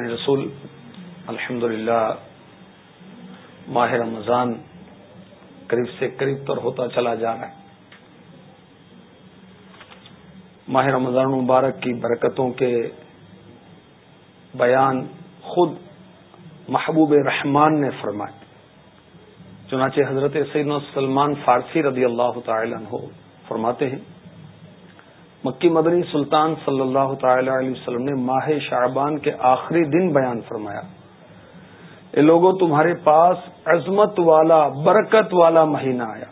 رسول الحمد ماہ رمضان قریب سے قریب تر ہوتا چلا جا رہا ہے۔ ماہ رمضان مبارک کی برکتوں کے بیان خود محبوب رحمان نے فرمائے۔ چنانچہ حضرت سید سلمان فارسی رضی اللہ تعالی عنہ فرماتے ہیں مکی مدنی سلطان صلی اللہ تعالی علیہ وسلم نے ماہ شعبان کے آخری دن بیان فرمایا۔ اے لوگوں تمہارے پاس عظمت والا، برکت والا مہینہ آیا۔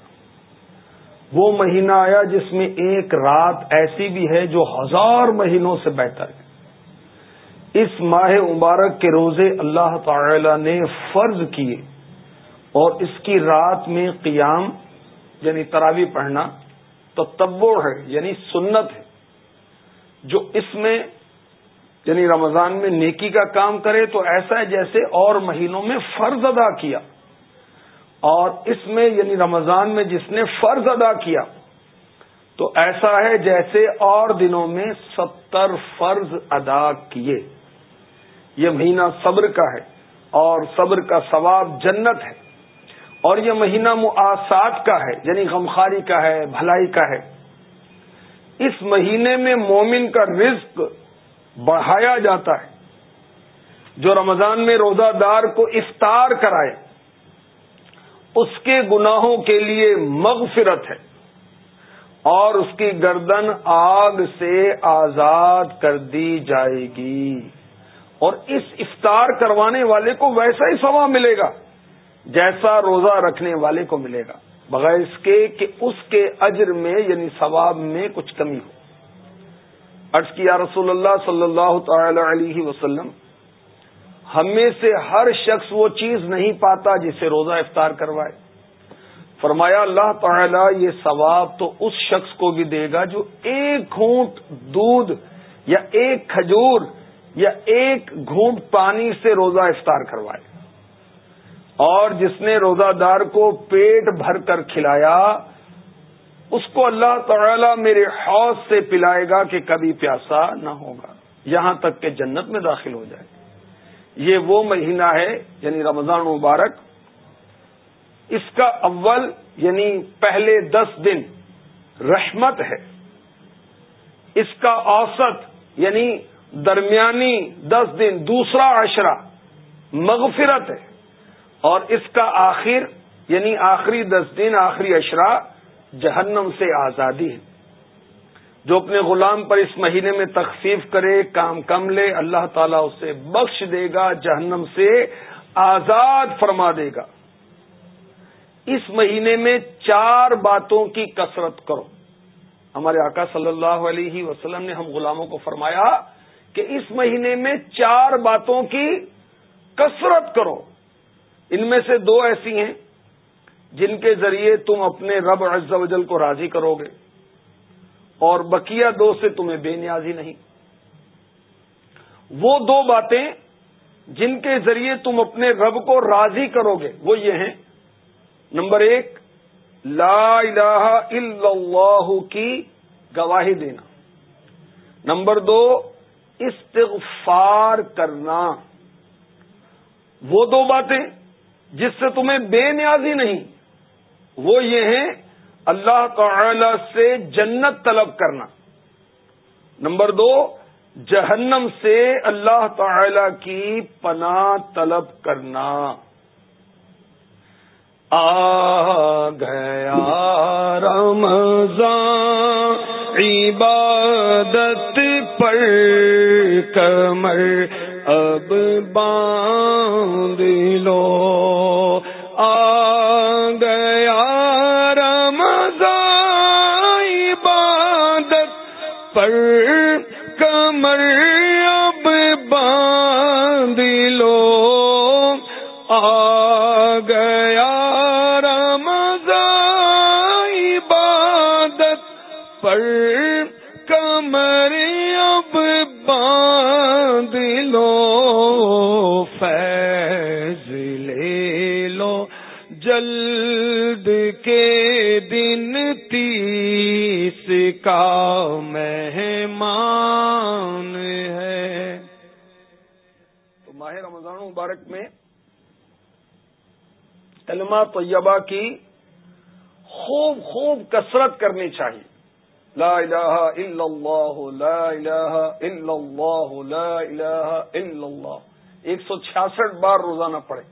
وہ مہینہ آیا جس میں ایک رات ایسی بھی ہے جو ہزار مہینوں سے بہتر ہے۔ اس ماہ مبارک کے روزے اللہ تعالی نے فرض کیے اور اس کی رات میں قیام یعنی تراوی پڑھنا تو تبو ہے یعنی سنت ہے، جو اس میں یعنی رمضان میں نیکی کا کام کرے تو ایسا ہے جیسے اور مہینوں میں فرض ادا کیا۔ اور اس میں یعنی رمضان میں جس نے فرض ادا کیا، تو ایسا ہے جیسے اور دنوں میں ستر فرض ادا کیے۔ یہ مہینہ صبر کا ہے اور صبر کا ثواب جنت ہے۔ اور یہ مہینہ معاسات کا ہے یعنی غمخاری کا ہے، بھلائی کا ہے۔ اس مہینے میں مومن کا رزق بڑھایا جاتا ہے۔ جو رمضان میں روزہ دار کو افطار کرائے، اس کے گناہوں کے لیے مغفرت ہے۔ اور اس کی گردن آگ سے آزاد کر دی جائے گی۔ اور اس افطار کروانے والے کو ویسا ہی سوا ملے گا۔ جیسا روزہ رکھنے والے کو ملے گا، بغیر اس کے کہ اس کے اجر میں یعنی ثواب میں کچھ کمی ہو۔ عرض کیا رسول اللہ صلی اللہ تعالی علیہ وسلم، ہمیں سے ہر شخص وہ چیز نہیں پاتا جسے روزہ افطار کروائے۔ فرمایا، اللہ تعالی یہ ثواب تو اس شخص کو بھی دے گا جو ایک گھونٹ دودھ یا ایک کھجور یا ایک گھونٹ پانی سے روزہ افطار کروائے۔ اور جس نے روزہ دار کو پیٹ بھر کر کھلایا، اس کو اللہ تعالی میرے حوض سے پلائے گا کہ کبھی پیاسا نہ ہوگا، یہاں تک کہ جنت میں داخل ہو جائے۔ یہ وہ مہینہ ہے یعنی رمضان مبارک۔ اس کا اول یعنی پہلے دس دن رحمت ہے۔ اس کا اوسط یعنی درمیانی دس دن، دوسرا عشرہ مغفرت ہے۔ اور اس کا آخر یعنی آخری دس دن، آخری اشرا جہنم سے آزادی ہے۔ جو اپنے غلام پر اس مہینے میں تخفیف کرے، کام کم لے، اللہ تعالیٰ اسے بخش دے گا، جہنم سے آزاد فرما دے گا۔ اس مہینے میں چار باتوں کی کثرت کرو۔ ہمارے آقا صلی اللہ علیہ وسلم نے ہم غلاموں کو فرمایا کہ اس مہینے میں چار باتوں کی کثرت کرو۔ ان میں سے دو ایسی ہیں جن کے ذریعے تم اپنے رب عز و جل کو راضی کرو گے اور بقیہ دو سے تمہیں بے نیازی نہیں۔ وہ دو باتیں جن کے ذریعے تم اپنے رب کو راضی کرو گے، وہ یہ ہیں۔ نمبر ایک، لا الہ الا اللہ کی گواہی دینا۔ نمبر دو، استغفار کرنا۔ وہ دو باتیں جس سے تمہیں بے نیازی نہیں، وہ یہ ہے اللہ تعالی سے جنت طلب کرنا۔ نمبر دو، جہنم سے اللہ تعالی کی پناہ طلب کرنا۔ آ گیا رمضان، عبادت پر کمر، اب باندھ لو۔ پر کمر اب باندھ لو، فیض لے لو۔ جلد کے دن تیس کا مہمان ہے۔ ماہ رمضان مبارک میں کلمہ طیبہ کی خوب خوب کثرت کرنی چاہیے۔ لا الہ الا اللہ لا الہ الا اللہ لا الہ الا اللہ ایک سو چھیاسٹھ بار روزانہ پڑھے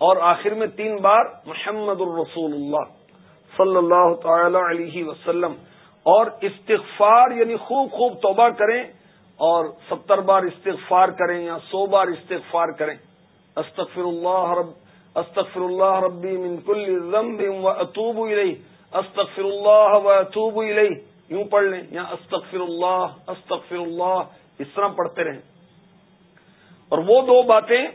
اور آخر میں تین بار محمد الرسول اللہ صلی اللہ تعالی علیہ وسلم۔ اور استغفار یعنی خوب خوب توبہ کریں۔ اور ستر بار استغفار کریں یا سو بار استغفار کریں۔ استغفر اللہ رب استغفر اللہ ربی من کل ذنب و اطوب الیہ۔ استغفر اللہ و اطوب الیہ۔ یوں پڑھ لیں، یا استغفر اللہ استغفر اللہ اس طرح پڑھتے رہیں۔ اور وہ دو باتیں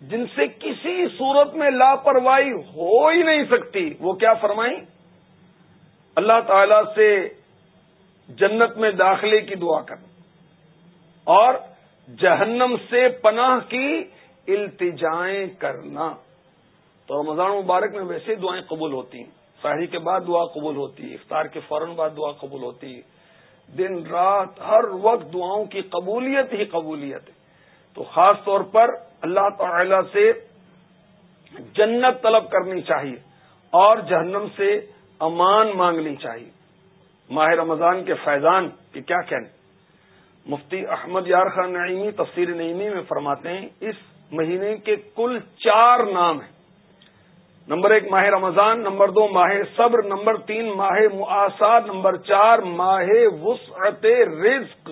جن سے کسی صورت میں لاپرواہی ہو ہی نہیں سکتی، وہ کیا فرمائیں؟ اللہ تعالی سے جنت میں داخلے کی دعا کرنا اور جہنم سے پناہ کی التجائیں کرنا۔ تو رمضان مبارک میں ویسے دعائیں قبول ہوتی ہیں۔ شاہی کے بعد دعا قبول ہوتی ہے، افطار کے فوراً بعد دعا قبول ہوتی ہے۔ دن، رات، ہر وقت دعاؤں کی قبولیت ہی قبولیت ہے۔ تو خاص طور پر اللہ تعالی سے جنت طلب کرنی چاہیے اور جہنم سے امان مانگنی چاہیے۔ ماہ رمضان کے فیضان کے کیا کہنے؟ مفتی احمد یار خان نعیمی تفسیر نعیمی میں فرماتے ہیں، اس مہینے کے کل چار نام ہیں۔ نمبر ایک ماہ رمضان، نمبر دو ماہ صبر، نمبر تین ماہ معاصد نمبر چار ماہ وسعت رزق۔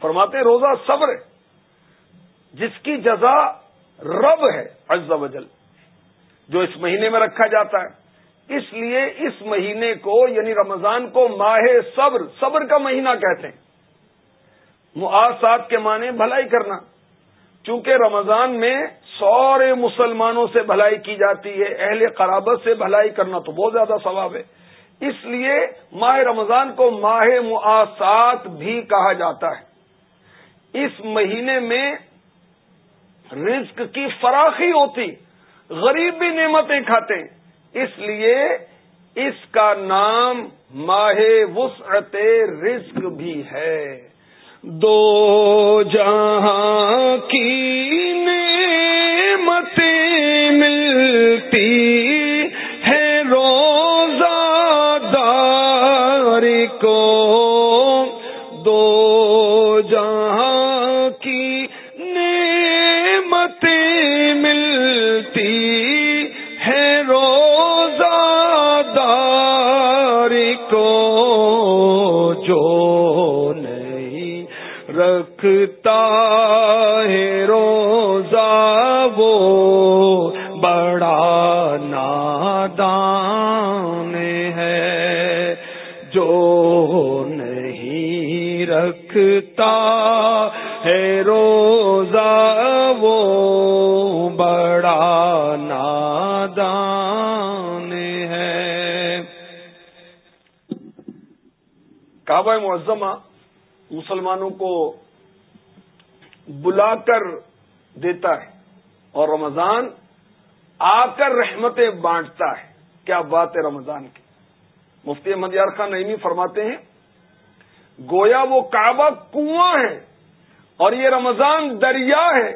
فرماتے روزہ صبر جس کی جزا رب ہے، عز و جل، جو اس مہینے میں رکھا جاتا ہے۔ اس لیے اس مہینے کو یعنی رمضان کو ماہ صبر صبر کا مہینہ کہتے ہیں۔ معاصد کے معنی بھلائی کرنا، چونکہ رمضان میں سورے مسلمانوں سے بھلائی کی جاتی ہے، اہل قرابت سے بھلائی کرنا تو بہت زیادہ ثواب ہے۔ اس لیے ماہ رمضان کو ماہ معاصات بھی کہا جاتا ہے۔ اس مہینے میں رزق کی فراخی ہوتی، غریب بھی نعمتیں کھاتے۔ اس لیے اس کا نام ماہ وسعت رزق بھی ہے۔ دو جہاں کی رکھتا ہے روزہ وہ بڑا نادان ہے جو نہیں رکھتا ہے روزہ وہ بڑا نادان ہے۔ کعبہ معظمہ مسلمانوں کو بلا کر دیتا ہے اور رمضان آ کر رحمتیں بانٹتا ہے۔ کیا بات ہے رمضان کی؟ مفتی احمد یار خان نعیمی فرماتے ہیں، گویا وہ کعبہ کنواں ہے اور یہ رمضان دریا ہے،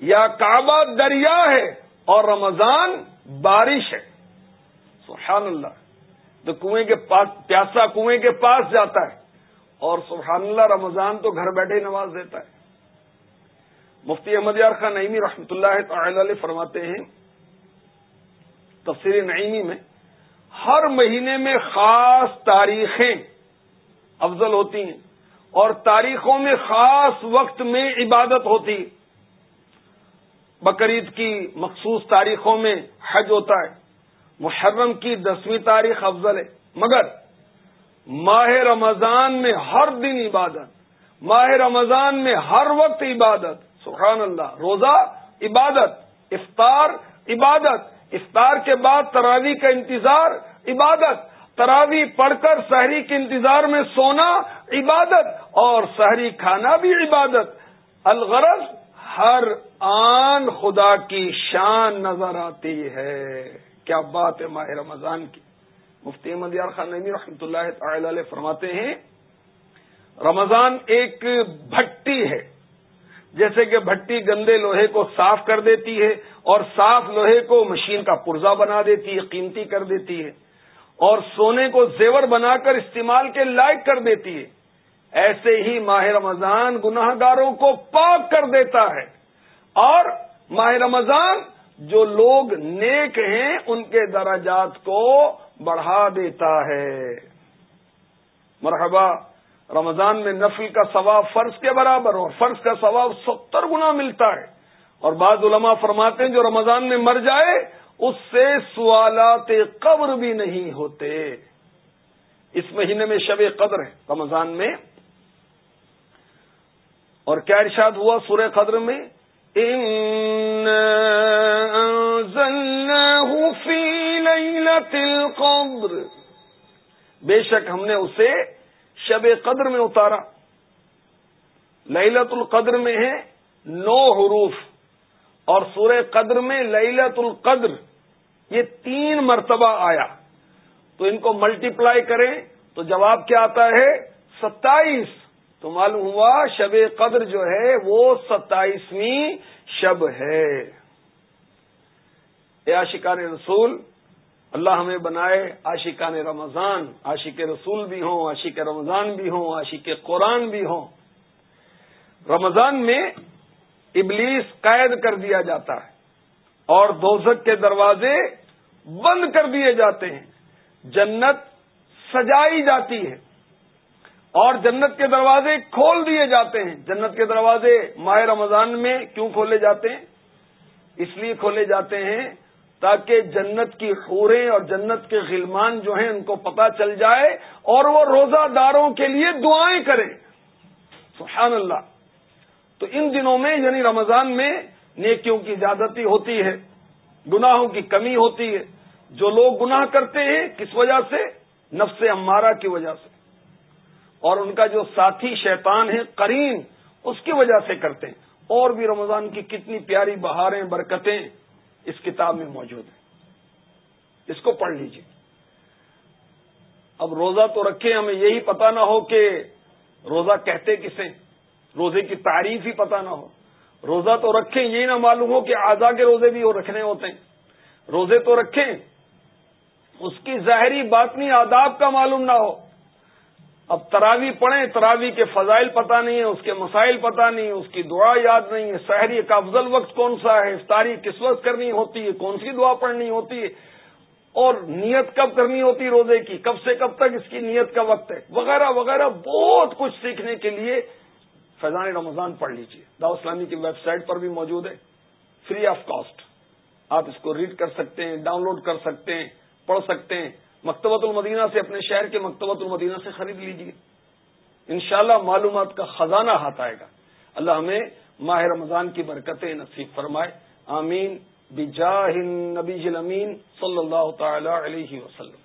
یا کعبہ دریا ہے اور رمضان بارش ہے۔ سبحان اللہ، تو کنویں کے پاس، پیاسا کنویں کے پاس جاتا ہے۔ اور سبحان اللہ، رمضان تو گھر بیٹھے نواز دیتا ہے۔ مفتی احمد یار خان نعیمی رحمۃ اللہ تعالی علیہ فرماتے ہیں، تفسیر نعیمی میں، ہر مہینے میں خاص تاریخیں افضل ہوتی ہیں، اور تاریخوں میں خاص وقت میں عبادت ہوتی بقرعید کی مخصوص تاریخوں میں حج ہوتا ہے، محرم کی دسویں تاریخ افضل ہے۔ مگر ماہ رمضان میں ہر دن عبادت، ماہ رمضان میں ہر وقت عبادت۔ سبحان اللہ، روزہ عبادت، افطار عبادت۔ افطار کے بعد تراوی کا انتظار عبادت۔ تراوی پڑھ کر شہری کے انتظار میں سونا عبادت اور شہری کھانا بھی عبادت۔ الغرض ہر آن خدا کی شان نظر آتی ہے۔ کیا بات ہے ماہ رمضان کی؟ مفتی احمد یار خان نعمی رحمۃ اللہ تعالی علیہ فرماتے ہیں، رمضان ایک بھٹی ہے۔ جیسے کہ بھٹی گندے لوہے کو صاف کر دیتی ہے اور صاف لوہے کو مشین کا پرزا بنا دیتی ہے، قیمتی کر دیتی ہے۔ اور سونے کو زیور بنا کر استعمال کے لائق کر دیتی ہے۔ ایسے ہی ماہ رمضان گناہ گاروں کو پاک کر دیتا ہے۔ اور ماہ رمضان جو لوگ نیک ہیں، ان کے درجات کو بڑھا دیتا ہے۔ مرحبا، رمضان میں نفل کا ثواب فرض کے برابر اور فرض کا ثواب ستر گنا ملتا ہے۔ اور بعض علماء فرماتے ہیں جو رمضان میں مر جائے، اس سے سوالات قبر بھی نہیں ہوتے۔ اس مہینے میں شب قدر ہے، رمضان میں۔ اور کیا ارشاد ہوا سورہ قدر میں؟ القدر۔ بے شک ہم نے اسے شب قدر میں اتارا۔ للت القدر میں ہے نو حروف۔ اور سورہ قدر میں للت القدر، یہ تین مرتبہ آیا۔ تو ان کو ملٹیپلائی کریں تو جواب کیا آتا ہے؟ ستائیس۔ تو معلوم ہوا شب قدر جو ہے وہ ستائیسویں شب ہے۔ اے عاشقان رسول اللہ ہمیں بنائے، عاشقان رمضان، عاشق رسول بھی ہوں، عاشق رمضان بھی ہوں، عاشق قرآن بھی ہوں۔ رمضان میں ابلیس قید کر دیا جاتا ہے اور دوزک کے دروازے بند کر دیے جاتے ہیں۔ جنت سجائی جاتی ہے اور جنت کے دروازے کھول دیے جاتے ہیں۔ جنت کے دروازے ماہ رمضان میں کیوں کھولے جاتے ہیں؟ اس لیے کھولے جاتے ہیں تاکہ جنت کی خوریں اور جنت کے غلمان جو ہیں ان کو پتا چل جائے اور وہ روزہ داروں کے لیے دعائیں کریں۔ سبحان اللہ تو ان دنوں میں یعنی رمضان میں نیکیوں کی زیادتی ہوتی ہے، گناہوں کی کمی ہوتی ہے۔ جو لوگ گناہ کرتے ہیں، کس وجہ سے؟ نفس امارہ کی وجہ سے۔ اور ان کا جو ساتھی شیطان ہے کریم اس کی وجہ سے کرتے ہیں۔ اور بھی رمضان کی کتنی پیاری بہاریں، برکتیں اس کتاب میں موجود ہیں اس کو پڑھ لیجیے اب روزہ تو رکھے ہمیں یہی پتا نہ ہو کہ روزہ کہتے کسے روزے کی تعریف ہی پتا نہ ہو۔ روزہ تو رکھیں، یہ نہ معلوم ہو کہ آزا کے روزے بھی وہ رکھنے ہوتے ہیں۔ روزے تو رکھیں، اس کی ظاہری باطنی آداب کا معلوم نہ ہو۔ اب تراوی پڑھیں، تراوی کے فضائل پتہ نہیں ہے اس کے مسائل پتہ نہیں ہے اس کی دعا یاد نہیں ہے شہری کا افضل وقت کون سا ہے؟ افطاری کس وقت کرنی ہوتی ہے؟ کون سی دعا پڑھنی ہوتی ہے؟ اور نیت کب کرنی ہوتی روزے کی؟ کب سے کب تک اس کی نیت کا وقت ہے؟ وغیرہ وغیرہ، بہت کچھ سیکھنے کے لیے فیضان رمضان پڑھ لیجیے داؤ اسلامی کی ویب سائٹ پر بھی موجود ہے۔ فری آف کاسٹ آپ اس کو ریڈ کر سکتے ہیں ڈاؤن لوڈ کر سکتے ہیں، پڑھ سکتے ہیں۔ مکتبۃ المدینہ سے اپنے شہر کے مکتبۃ المدینہ سے خرید لیجیے انشاءاللہ معلومات کا خزانہ ہاتھ آئے گا۔ اللہ ہمیں ماہ رمضان کی برکتیں نصیب فرمائے۔ آمین۔ بجاہ النبی امین صلی اللہ تعالی علیہ وسلم۔